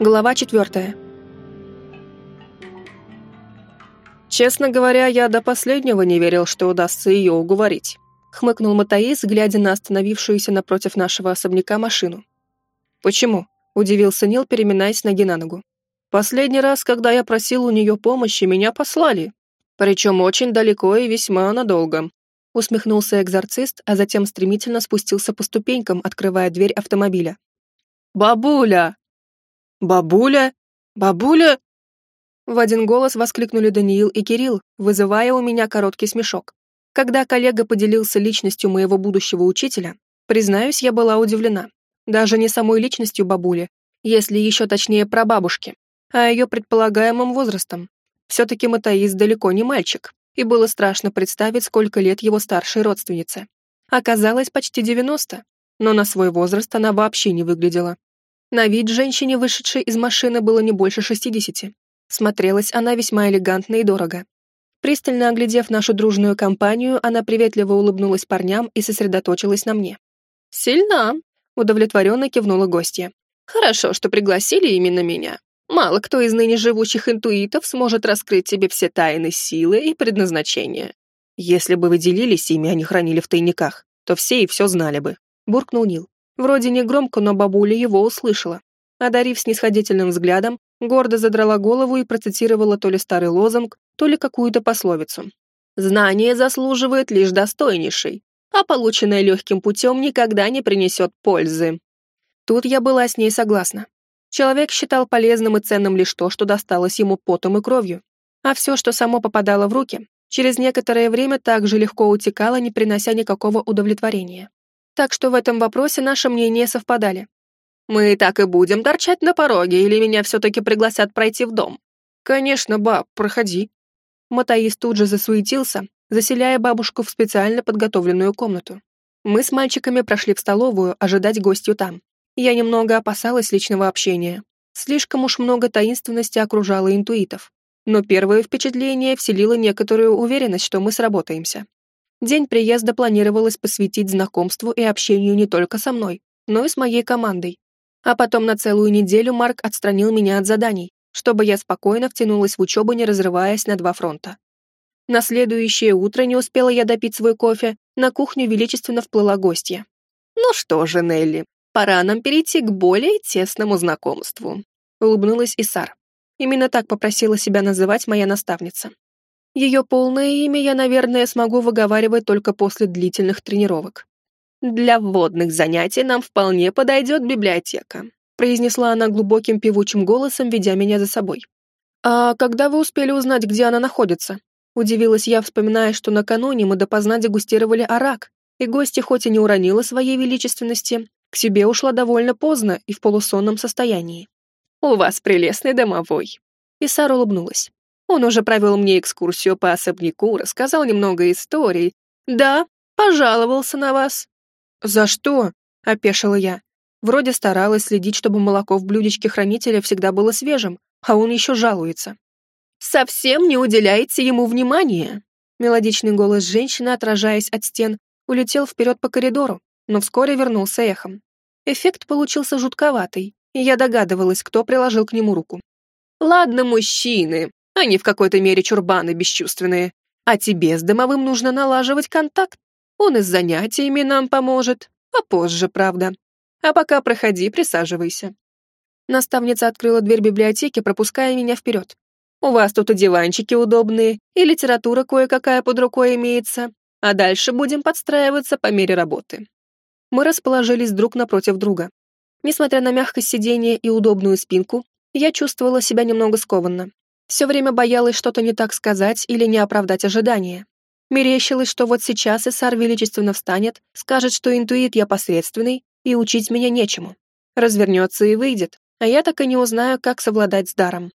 Глава четвертая. «Честно говоря, я до последнего не верил, что удастся ее уговорить», хмыкнул Матаис, глядя на остановившуюся напротив нашего особняка машину. «Почему?» — удивился Нил, переминаясь ноги на ногу. «Последний раз, когда я просил у нее помощи, меня послали. Причем очень далеко и весьма надолго», — усмехнулся экзорцист, а затем стремительно спустился по ступенькам, открывая дверь автомобиля. «Бабуля!» «Бабуля! Бабуля!» В один голос воскликнули Даниил и Кирилл, вызывая у меня короткий смешок. Когда коллега поделился личностью моего будущего учителя, признаюсь, я была удивлена. Даже не самой личностью бабули, если еще точнее про бабушки, а ее предполагаемым возрастом. Все-таки Матаис далеко не мальчик, и было страшно представить, сколько лет его старшей родственнице. Оказалось, почти 90, но на свой возраст она вообще не выглядела. На вид женщине, вышедшей из машины, было не больше шестидесяти. Смотрелась она весьма элегантно и дорого. Пристально оглядев нашу дружную компанию, она приветливо улыбнулась парням и сосредоточилась на мне. «Сильна!» — удовлетворенно кивнула гостья. «Хорошо, что пригласили именно меня. Мало кто из ныне живущих интуитов сможет раскрыть тебе все тайны силы и предназначения. Если бы вы делились ими, а не хранили в тайниках, то все и все знали бы», — буркнул Нил. Вроде не громко, но бабуля его услышала. Одарив снисходительным взглядом, гордо задрала голову и процитировала то ли старый лозунг, то ли какую-то пословицу. «Знание заслуживает лишь достойнейший, а полученное легким путем никогда не принесет пользы». Тут я была с ней согласна. Человек считал полезным и ценным лишь то, что досталось ему потом и кровью. А все, что само попадало в руки, через некоторое время так же легко утекало, не принося никакого удовлетворения так что в этом вопросе наши мнения совпадали. «Мы так и будем торчать на пороге, или меня все-таки пригласят пройти в дом?» «Конечно, баб, проходи». Матаис тут же засуетился, заселяя бабушку в специально подготовленную комнату. Мы с мальчиками прошли в столовую ожидать гостью там. Я немного опасалась личного общения. Слишком уж много таинственности окружало интуитов. Но первое впечатление вселило некоторую уверенность, что мы сработаемся. День приезда планировалось посвятить знакомству и общению не только со мной, но и с моей командой. А потом на целую неделю Марк отстранил меня от заданий, чтобы я спокойно втянулась в учебу, не разрываясь на два фронта. На следующее утро не успела я допить свой кофе, на кухню величественно вплыла гостья. «Ну что же, Нелли, пора нам перейти к более тесному знакомству», улыбнулась Исар. Именно так попросила себя называть моя наставница. Ее полное имя я, наверное, смогу выговаривать только после длительных тренировок. «Для вводных занятий нам вполне подойдет библиотека», произнесла она глубоким певучим голосом, ведя меня за собой. «А когда вы успели узнать, где она находится?» Удивилась я, вспоминая, что накануне мы допоздна дегустировали арак, и гостья хоть и не уронила своей величественности, к себе ушла довольно поздно и в полусонном состоянии. «У вас прелестный домовой». И Сара улыбнулась. Он уже провел мне экскурсию по особняку, рассказал немного историй. Да, пожаловался на вас». «За что?» — опешила я. Вроде старалась следить, чтобы молоко в блюдечке хранителя всегда было свежим, а он еще жалуется. «Совсем не уделяете ему внимания!» Мелодичный голос женщины, отражаясь от стен, улетел вперед по коридору, но вскоре вернулся эхом. Эффект получился жутковатый, и я догадывалась, кто приложил к нему руку. «Ладно, мужчины, они в какой-то мере чурбаны бесчувственные. А тебе с домовым нужно налаживать контакт. Он и с занятиями нам поможет. А позже, правда. А пока проходи, присаживайся». Наставница открыла дверь библиотеки, пропуская меня вперед. «У вас тут и диванчики удобные, и литература кое-какая под рукой имеется. А дальше будем подстраиваться по мере работы». Мы расположились друг напротив друга. Несмотря на мягкость сидения и удобную спинку, я чувствовала себя немного скованно. Все время боялась что-то не так сказать или не оправдать ожидания. Мерещилось, что вот сейчас Исар величественно встанет, скажет, что интуит я посредственный, и учить меня нечему. Развернется и выйдет, а я так и не узнаю, как совладать с даром.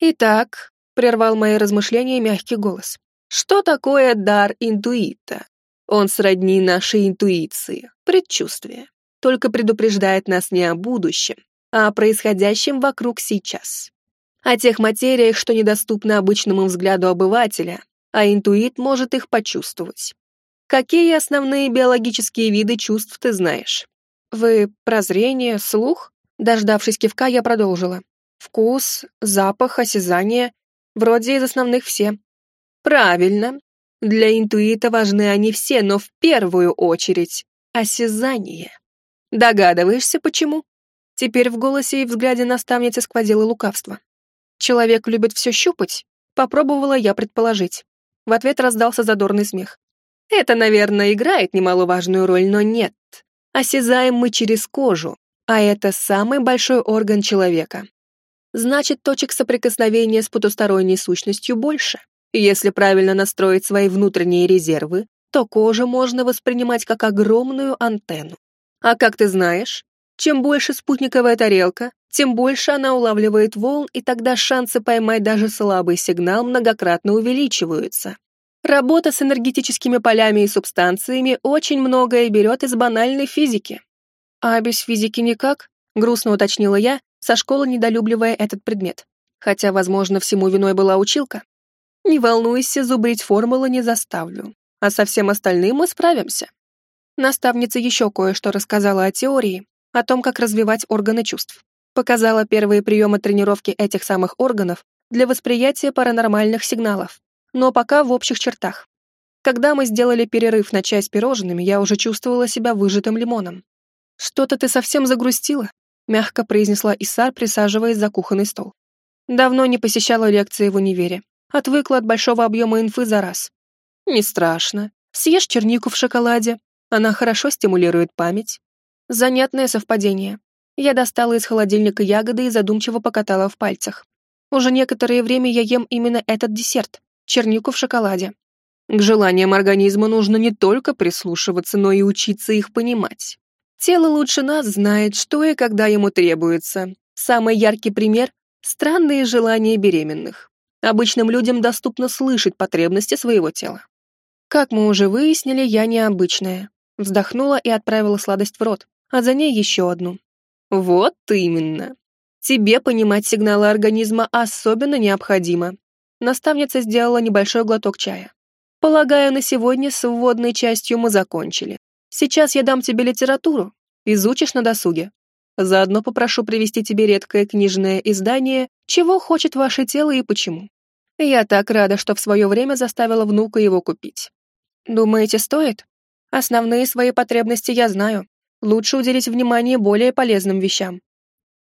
«Итак», — прервал мои размышления мягкий голос, «что такое дар интуита? Он сродни нашей интуиции, предчувствие, только предупреждает нас не о будущем, а о происходящем вокруг сейчас о тех материях, что недоступны обычному взгляду обывателя, а интуит может их почувствовать. Какие основные биологические виды чувств ты знаешь? Вы прозрение, слух? Дождавшись кивка, я продолжила. Вкус, запах, осязание. Вроде из основных все. Правильно. Для интуита важны они все, но в первую очередь осязание. Догадываешься, почему? Теперь в голосе и взгляде наставницы сквозило лукавство. Человек любит все щупать, попробовала я предположить. В ответ раздался задорный смех. Это, наверное, играет немаловажную роль, но нет. Осязаем мы через кожу, а это самый большой орган человека. Значит, точек соприкосновения с потусторонней сущностью больше. Если правильно настроить свои внутренние резервы, то кожу можно воспринимать как огромную антенну. А как ты знаешь, чем больше спутниковая тарелка, тем больше она улавливает волн, и тогда шансы поймать даже слабый сигнал многократно увеличиваются. Работа с энергетическими полями и субстанциями очень многое берет из банальной физики. А без физики никак, грустно уточнила я, со школы недолюбливая этот предмет. Хотя, возможно, всему виной была училка. Не волнуйся, зубрить формулы не заставлю. А со всем остальным мы справимся. Наставница еще кое-что рассказала о теории, о том, как развивать органы чувств. Показала первые приемы тренировки этих самых органов для восприятия паранормальных сигналов, но пока в общих чертах. Когда мы сделали перерыв на чай с пирожными, я уже чувствовала себя выжатым лимоном. «Что-то ты совсем загрустила», — мягко произнесла Исар, присаживаясь за кухонный стол. Давно не посещала лекции в универе. Отвыкла от большого объема инфы за раз. «Не страшно. Съешь чернику в шоколаде. Она хорошо стимулирует память. Занятное совпадение. Я достала из холодильника ягоды и задумчиво покатала в пальцах. Уже некоторое время я ем именно этот десерт — чернику в шоколаде. К желаниям организма нужно не только прислушиваться, но и учиться их понимать. Тело лучше нас знает, что и когда ему требуется. Самый яркий пример — странные желания беременных. Обычным людям доступно слышать потребности своего тела. Как мы уже выяснили, я необычная. Вздохнула и отправила сладость в рот, а за ней еще одну. Вот именно. Тебе понимать сигналы организма особенно необходимо. Наставница сделала небольшой глоток чая. Полагаю, на сегодня с вводной частью мы закончили. Сейчас я дам тебе литературу. Изучишь на досуге. Заодно попрошу привести тебе редкое книжное издание «Чего хочет ваше тело и почему». Я так рада, что в свое время заставила внука его купить. Думаете, стоит? Основные свои потребности я знаю. Лучше уделить внимание более полезным вещам.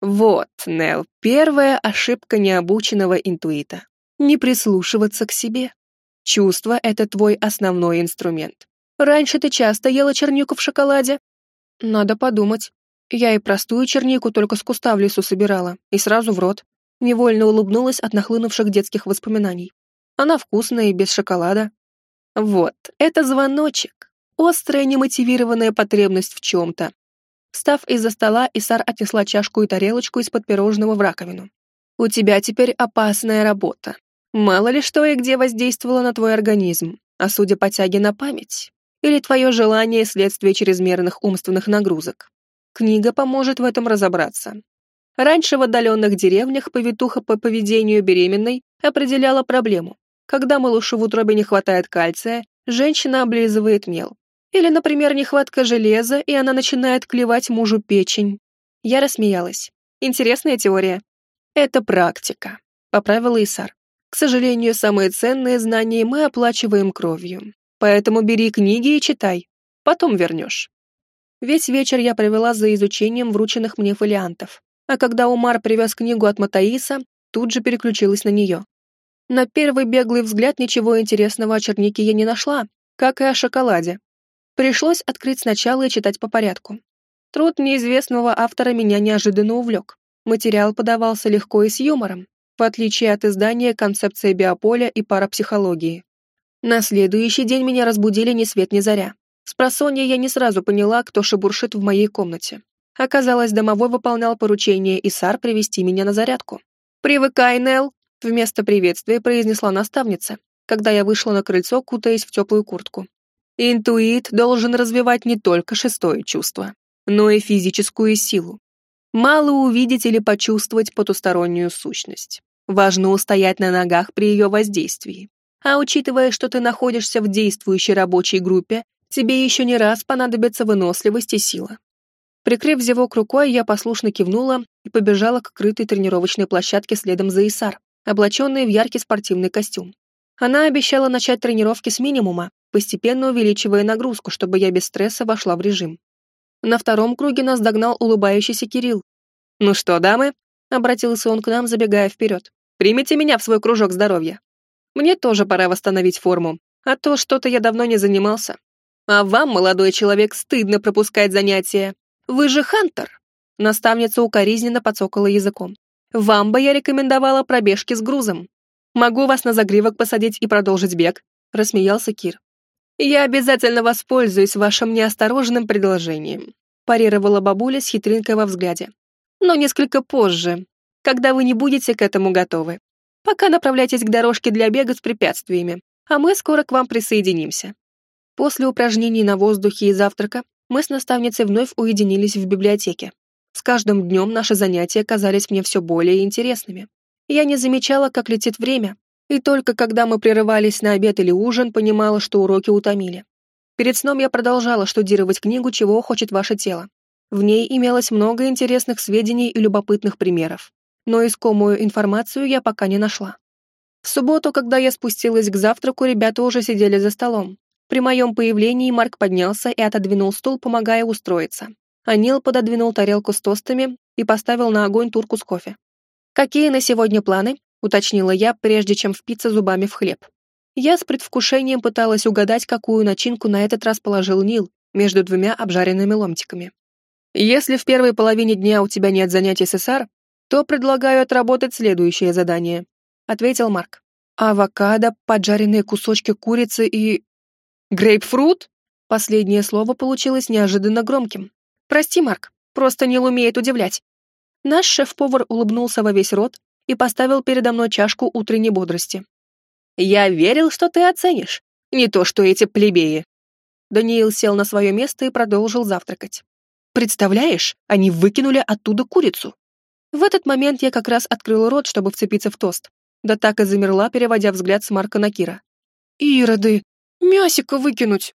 Вот, Нел, первая ошибка необученного интуита. Не прислушиваться к себе. Чувство — это твой основной инструмент. Раньше ты часто ела чернику в шоколаде? Надо подумать. Я и простую чернику только с куста в лесу собирала, и сразу в рот. Невольно улыбнулась от нахлынувших детских воспоминаний. Она вкусная и без шоколада. Вот, это звоночек. Острая немотивированная потребность в чем-то. Встав из-за стола, Исар отнесла чашку и тарелочку из-под пирожного в раковину. «У тебя теперь опасная работа. Мало ли что и где воздействовало на твой организм, а судя по тяге на память. Или твое желание следствие чрезмерных умственных нагрузок. Книга поможет в этом разобраться. Раньше в отдаленных деревнях повитуха по поведению беременной определяла проблему. Когда малышу в утробе не хватает кальция, женщина облизывает мел. Или, например, нехватка железа, и она начинает клевать мужу печень. Я рассмеялась. Интересная теория. Это практика, поправила Исар. К сожалению, самые ценные знания мы оплачиваем кровью. Поэтому бери книги и читай. Потом вернешь. Весь вечер я провела за изучением врученных мне фолиантов. А когда Умар привез книгу от Матаиса, тут же переключилась на нее. На первый беглый взгляд ничего интересного о чернике я не нашла, как и о шоколаде. Пришлось открыть сначала и читать по порядку. Труд неизвестного автора меня неожиданно увлек. Материал подавался легко и с юмором, в отличие от издания «Концепция биополя и парапсихологии». На следующий день меня разбудили ни свет ни заря. С просонья я не сразу поняла, кто шебуршит в моей комнате. Оказалось, домовой выполнял поручение Исар привести меня на зарядку. «Привыкай, Нел!» — вместо приветствия произнесла наставница, когда я вышла на крыльцо, кутаясь в теплую куртку. Интуит должен развивать не только шестое чувство, но и физическую силу. Мало увидеть или почувствовать потустороннюю сущность. Важно устоять на ногах при ее воздействии. А учитывая, что ты находишься в действующей рабочей группе, тебе еще не раз понадобится выносливость и сила. Прикрыв зевок рукой, я послушно кивнула и побежала к крытой тренировочной площадке следом за Исар, облаченной в яркий спортивный костюм. Она обещала начать тренировки с минимума, постепенно увеличивая нагрузку, чтобы я без стресса вошла в режим. На втором круге нас догнал улыбающийся Кирилл. «Ну что, дамы?» — обратился он к нам, забегая вперед. «Примите меня в свой кружок здоровья. Мне тоже пора восстановить форму, а то что-то я давно не занимался. А вам, молодой человек, стыдно пропускать занятия. Вы же Хантер!» Наставница укоризненно подсокала языком. «Вам бы я рекомендовала пробежки с грузом. Могу вас на загривок посадить и продолжить бег», — рассмеялся Кир. «Я обязательно воспользуюсь вашим неосторожным предложением», — парировала бабуля с хитринкой во взгляде. «Но несколько позже, когда вы не будете к этому готовы. Пока направляйтесь к дорожке для бега с препятствиями, а мы скоро к вам присоединимся». После упражнений на воздухе и завтрака мы с наставницей вновь уединились в библиотеке. С каждым днем наши занятия казались мне все более интересными. Я не замечала, как летит время, и только когда мы прерывались на обед или ужин, понимала, что уроки утомили. Перед сном я продолжала штудировать книгу «Чего хочет ваше тело». В ней имелось много интересных сведений и любопытных примеров, но искомую информацию я пока не нашла. В субботу, когда я спустилась к завтраку, ребята уже сидели за столом, при моем появлении Марк поднялся и отодвинул стул, помогая устроиться. А Нил пододвинул тарелку с тостами и поставил на огонь турку с кофе. «Какие на сегодня планы?» — уточнила я, прежде чем впиться зубами в хлеб. Я с предвкушением пыталась угадать, какую начинку на этот раз положил Нил между двумя обжаренными ломтиками. «Если в первой половине дня у тебя нет занятий с СССР, то предлагаю отработать следующее задание», — ответил Марк. «Авокадо, поджаренные кусочки курицы и... «Грейпфрут?» Последнее слово получилось неожиданно громким. «Прости, Марк, просто Нил умеет удивлять». Наш шеф-повар улыбнулся во весь рот и поставил передо мной чашку утренней бодрости. «Я верил, что ты оценишь. Не то, что эти плебеи». Даниил сел на свое место и продолжил завтракать. «Представляешь, они выкинули оттуда курицу». В этот момент я как раз открыла рот, чтобы вцепиться в тост. Да так и замерла, переводя взгляд с Марка на Кира. «Ироды!» Мясика выкинуть!»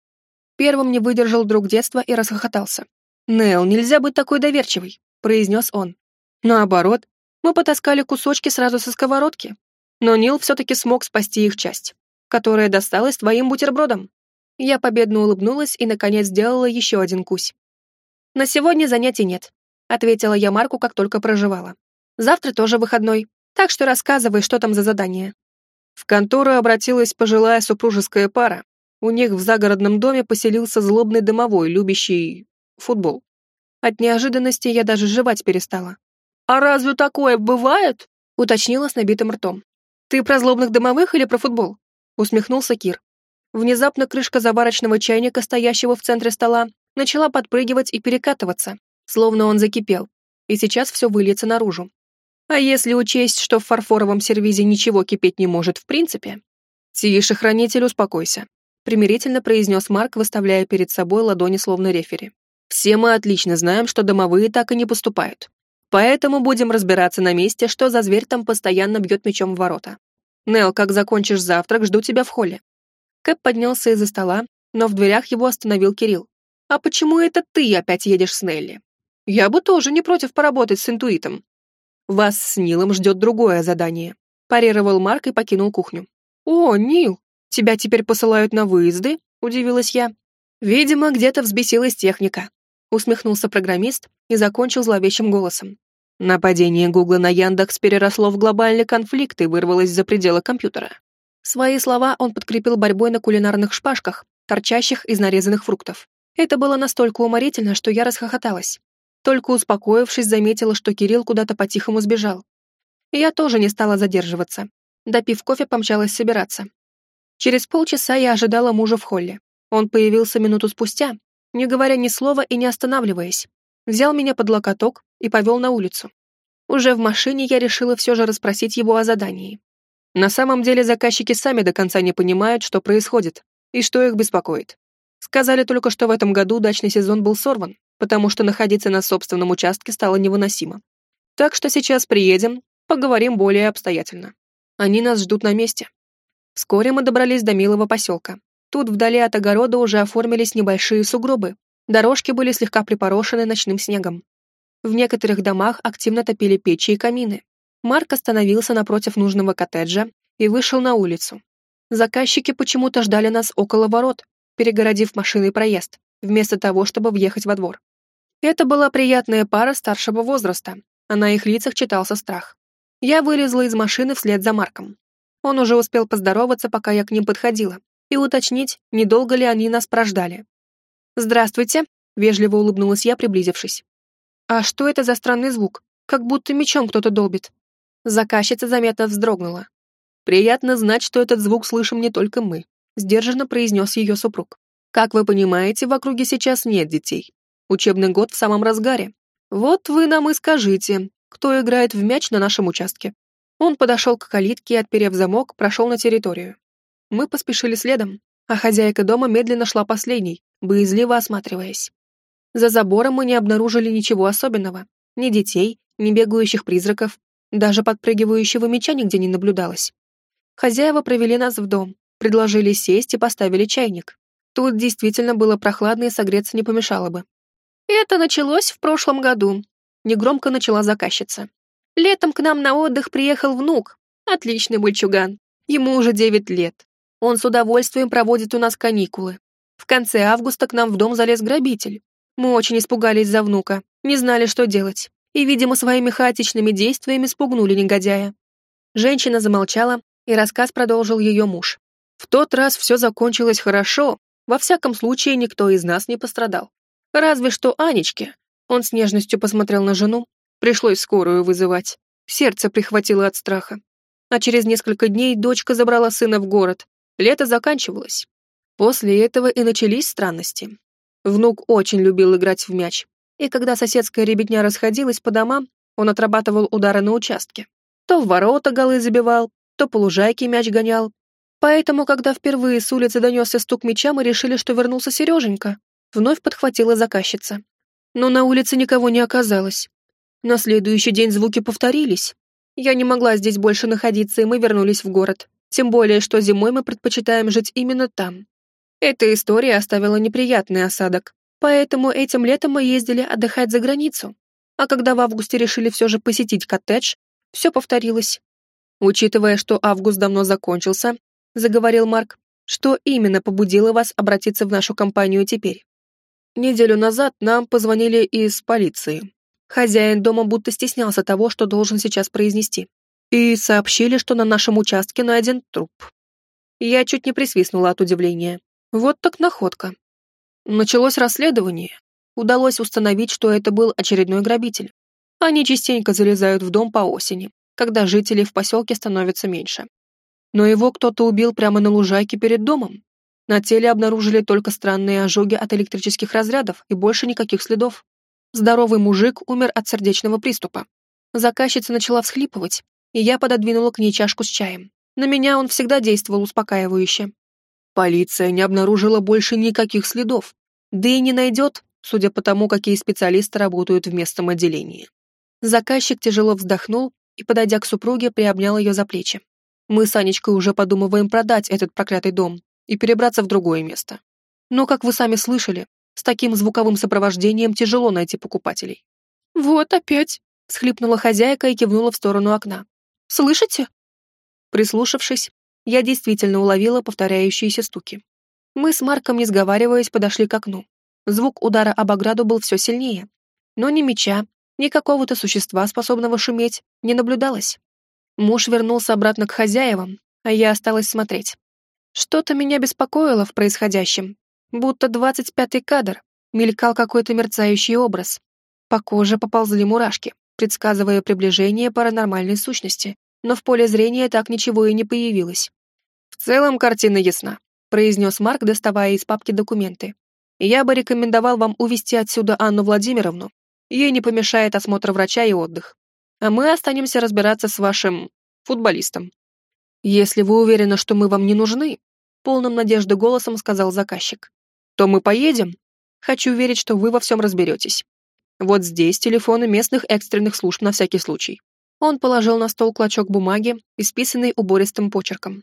Первым не выдержал друг детства и расхохотался. «Нел, нельзя быть такой доверчивой», — произнес он. Наоборот, мы потаскали кусочки сразу со сковородки. Но Нил все-таки смог спасти их часть, которая досталась твоим бутербродам. Я победно улыбнулась и, наконец, сделала еще один кусь. «На сегодня занятий нет», — ответила я Марку, как только проживала. «Завтра тоже выходной, так что рассказывай, что там за задание». В контору обратилась пожилая супружеская пара, у них в загородном доме поселился злобный домовой, любящий футбол. От неожиданности я даже жевать перестала. «А разве такое бывает?» — уточнила с набитым ртом. «Ты про злобных домовых или про футбол?» — усмехнулся Кир. Внезапно крышка заварочного чайника, стоящего в центре стола, начала подпрыгивать и перекатываться, словно он закипел, и сейчас все выльется наружу. А если учесть, что в фарфоровом сервизе ничего кипеть не может в принципе? Тише, хранитель, успокойся примирительно произнес Марк, выставляя перед собой ладони словно рефери. «Все мы отлично знаем, что домовые так и не поступают. Поэтому будем разбираться на месте, что за зверь там постоянно бьет мечом в ворота. Нел, как закончишь завтрак, жду тебя в холле». Кэп поднялся из-за стола, но в дверях его остановил Кирилл. «А почему это ты опять едешь с Нелли? Я бы тоже не против поработать с интуитом». «Вас с Нилом ждет другое задание», – парировал Марк и покинул кухню. «О, Нил, «Тебя теперь посылают на выезды?» — удивилась я. «Видимо, где-то взбесилась техника», — усмехнулся программист и закончил зловещим голосом. Нападение Гугла на Яндекс переросло в глобальный конфликт и вырвалось за пределы компьютера. Свои слова он подкрепил борьбой на кулинарных шпажках, торчащих из нарезанных фруктов. Это было настолько уморительно, что я расхохоталась. Только успокоившись, заметила, что Кирилл куда-то по-тихому сбежал. Я тоже не стала задерживаться. Допив кофе, помчалась собираться. Через полчаса я ожидала мужа в холле. Он появился минуту спустя, не говоря ни слова и не останавливаясь. Взял меня под локоток и повел на улицу. Уже в машине я решила все же расспросить его о задании. На самом деле заказчики сами до конца не понимают, что происходит и что их беспокоит. Сказали только, что в этом году дачный сезон был сорван, потому что находиться на собственном участке стало невыносимо. Так что сейчас приедем, поговорим более обстоятельно. Они нас ждут на месте. Вскоре мы добрались до милого поселка. Тут вдали от огорода уже оформились небольшие сугробы, Дорожки были слегка припорошены ночным снегом. В некоторых домах активно топили печи и камины. Марк остановился напротив нужного коттеджа и вышел на улицу. Заказчики почему-то ждали нас около ворот, перегородив машиной проезд, вместо того, чтобы въехать во двор. Это была приятная пара старшего возраста, а на их лицах читался страх. Я вылезла из машины вслед за Марком. Он уже успел поздороваться, пока я к ним подходила, и уточнить, недолго ли они нас прождали. «Здравствуйте», — вежливо улыбнулась я, приблизившись. «А что это за странный звук? Как будто мечом кто-то долбит». Заказчица заметно вздрогнула. «Приятно знать, что этот звук слышим не только мы», — сдержанно произнес ее супруг. «Как вы понимаете, в округе сейчас нет детей. Учебный год в самом разгаре. Вот вы нам и скажите, кто играет в мяч на нашем участке». Он подошел к калитке и, отперев замок, прошел на территорию. Мы поспешили следом, а хозяйка дома медленно шла последней, боязливо осматриваясь. За забором мы не обнаружили ничего особенного. Ни детей, ни бегающих призраков, даже подпрыгивающего меча нигде не наблюдалось. Хозяева провели нас в дом, предложили сесть и поставили чайник. Тут действительно было прохладно и согреться не помешало бы. «Это началось в прошлом году», — негромко начала заказчица. «Летом к нам на отдых приехал внук. Отличный мальчуган. Ему уже девять лет. Он с удовольствием проводит у нас каникулы. В конце августа к нам в дом залез грабитель. Мы очень испугались за внука, не знали, что делать. И, видимо, своими хаотичными действиями спугнули негодяя. Женщина замолчала, и рассказ продолжил ее муж. В тот раз все закончилось хорошо, во всяком случае никто из нас не пострадал. Разве что Анечке. Он с нежностью посмотрел на жену. Пришлось скорую вызывать. Сердце прихватило от страха. А через несколько дней дочка забрала сына в город. Лето заканчивалось. После этого и начались странности. Внук очень любил играть в мяч. И когда соседская ребятня расходилась по домам, он отрабатывал удары на участке. То в ворота голы забивал, то по лужайке мяч гонял. Поэтому, когда впервые с улицы донесся стук мяча, мы решили, что вернулся Сереженька. Вновь подхватила заказчица. Но на улице никого не оказалось. На следующий день звуки повторились. Я не могла здесь больше находиться, и мы вернулись в город. Тем более, что зимой мы предпочитаем жить именно там. Эта история оставила неприятный осадок, поэтому этим летом мы ездили отдыхать за границу. А когда в августе решили все же посетить коттедж, все повторилось. Учитывая, что август давно закончился, заговорил Марк, что именно побудило вас обратиться в нашу компанию теперь? Неделю назад нам позвонили из полиции. Хозяин дома будто стеснялся того, что должен сейчас произнести. И сообщили, что на нашем участке найден труп. Я чуть не присвистнула от удивления. Вот так находка. Началось расследование. Удалось установить, что это был очередной грабитель. Они частенько залезают в дом по осени, когда жителей в поселке становится меньше. Но его кто-то убил прямо на лужайке перед домом. На теле обнаружили только странные ожоги от электрических разрядов и больше никаких следов. Здоровый мужик умер от сердечного приступа. Заказчица начала всхлипывать, и я пододвинула к ней чашку с чаем. На меня он всегда действовал успокаивающе. Полиция не обнаружила больше никаких следов, да и не найдет, судя по тому, какие специалисты работают в местном отделении. Заказчик тяжело вздохнул и, подойдя к супруге, приобнял ее за плечи. Мы с Анечкой уже подумываем продать этот проклятый дом и перебраться в другое место. Но, как вы сами слышали, с таким звуковым сопровождением тяжело найти покупателей. «Вот опять!» — схлипнула хозяйка и кивнула в сторону окна. «Слышите?» Прислушавшись, я действительно уловила повторяющиеся стуки. Мы с Марком, не сговариваясь, подошли к окну. Звук удара об ограду был все сильнее. Но ни меча, ни какого-то существа, способного шуметь, не наблюдалось. Муж вернулся обратно к хозяевам, а я осталась смотреть. Что-то меня беспокоило в происходящем. Будто двадцать пятый кадр, мелькал какой-то мерцающий образ. По коже поползли мурашки, предсказывая приближение паранормальной сущности, но в поле зрения так ничего и не появилось. «В целом картина ясна», — произнес Марк, доставая из папки документы. «Я бы рекомендовал вам увезти отсюда Анну Владимировну. Ей не помешает осмотр врача и отдых. А мы останемся разбираться с вашим... футболистом». «Если вы уверены, что мы вам не нужны», — полным надежды голосом сказал заказчик, «то мы поедем. Хочу верить, что вы во всем разберетесь. Вот здесь телефоны местных экстренных служб на всякий случай. Он положил на стол клочок бумаги, исписанный убористым почерком.